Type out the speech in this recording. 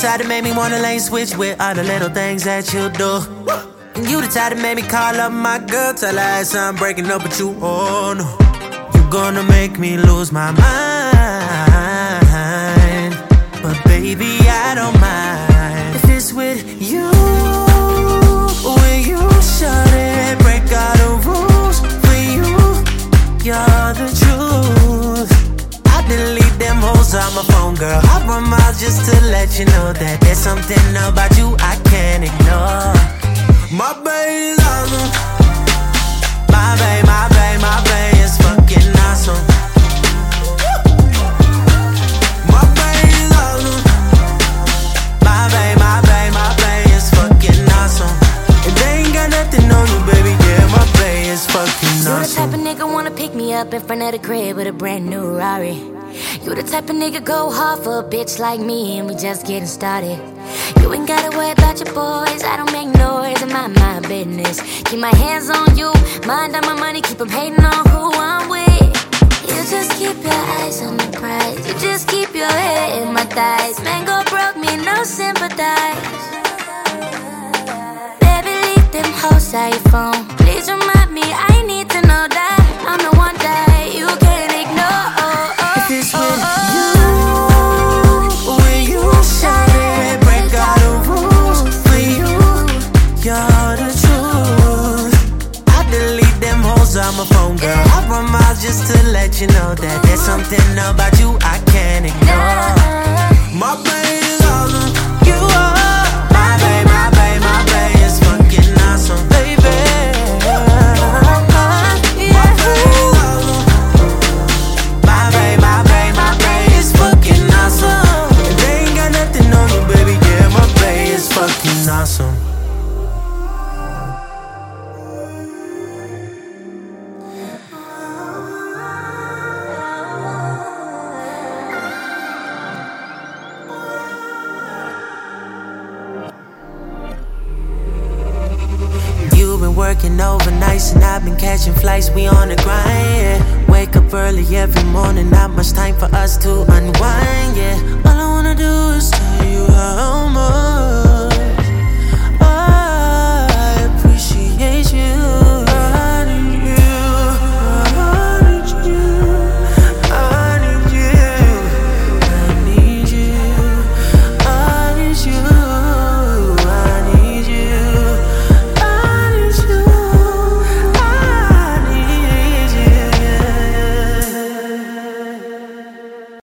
type that made me wanna lane switch with all the little things that you do. And you the type that made me call up my girl, tell her I'm breaking up with you. Oh no, you're gonna make me lose my mind. On my phone, girl. I run miles just to let you know that there's something about you I can't ignore. My baby's awesome. My babe, my babe, my babe is fucking awesome. My baby's awesome. My babe, my babe, my babe is fucking awesome. And they ain't got nothing on you, baby. Yeah, my babe is fucking You the type of nigga wanna pick me up in front of the crib with a brand new Rari. You the type of nigga go hard for a bitch like me, and we just getting started. You ain't gotta worry about your boys, I don't make noise, and mind my business. Keep my hands on you, mind on my money, keep keep 'em hating on who I'm with. You just keep your eyes on the prize, you just keep your head in my thighs. Man, go broke me, no sympathize. Baby, leave them hoes out your phone. Please remind me, I girl. I run miles just to let you know that there's something about you I can't ignore. My babe is awesome. You are my babe, my babe, my babe is fucking awesome, They ain't got nothing on you, baby. Yeah. My babe is fucking awesome. Working overnights and I've been catching flights. We on the grind. Wake up early every morning, not much time for us to unwind.